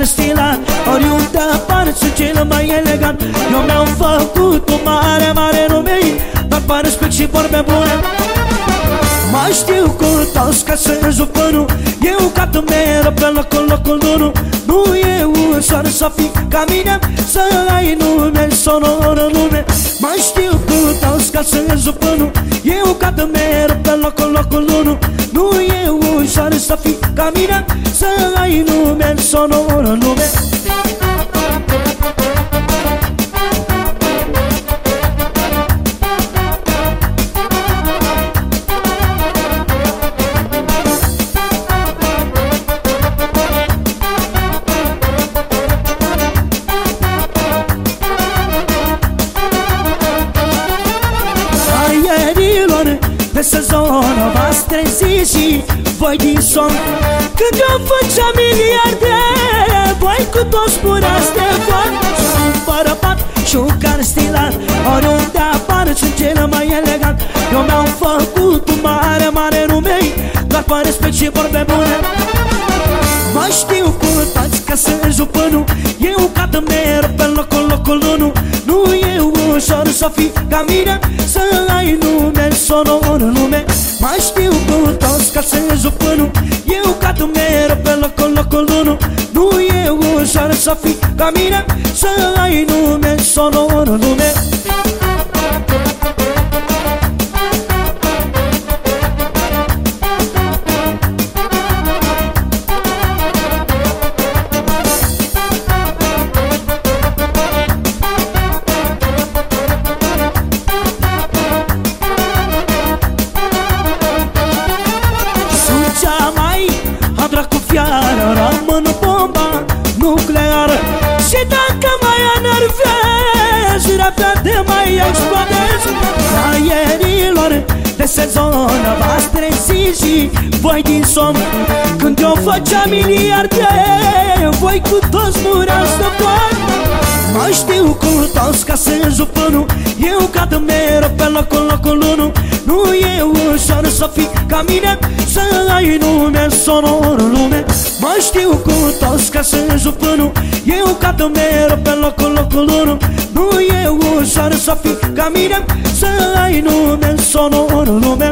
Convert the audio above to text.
care stilat Oriunde apar sunt cel mai elegant Eu mi-am făcut o mare, mare nume Dar pe respect și vorbe bune. Mai știu cu toți că sunt jupânul Eu ca mereu pe locul, locul unu Nu e ușor să fii ca mine Să ai nume sonor în lume. Mai știu cu toți că sunt jupânul Eu ca mereu pe locul, locul unu Nu e ușor să fii ca mine Să ai nume sonor în lume. Pe sezon v-ați trezit și voi din somn. Când eu făceam miliarde Voi cu toți murați de foc. Un bărbat și un car stilat Oriunde apar sunt cel mai elegant. Eu mi-am făcut un mare, mare nume Doar pe respect și vorbe bune. Mă știu cu toți că sunt jupânul Eu cad mereu pe locul, locul unu. Nu e ușor să fii ca mine toți că sunt jupânul Eu cad mereu pe locul, locul unu Nu e ușor să fii ca mine Să ai nume sonor în lume Rămân bomba nucleară. Și dacă mai enervezi Repede mai explodezi. Aerilor de sezon V-ați trezi și voi din somn. Când eu făceam miliarde Voi cu toți mureați de foc Mă știu cu toți ca sunt jupânul Eu cad mereu pe locul, locul unu. Nu e ușor să fii ca mine Să ai nume sonor în lume. Mă știu cu toți ca sunt jupânul Eu cad mereu pe locul, locul unu. Nu e ușor să fii ca mine Să ai nume sonor în lume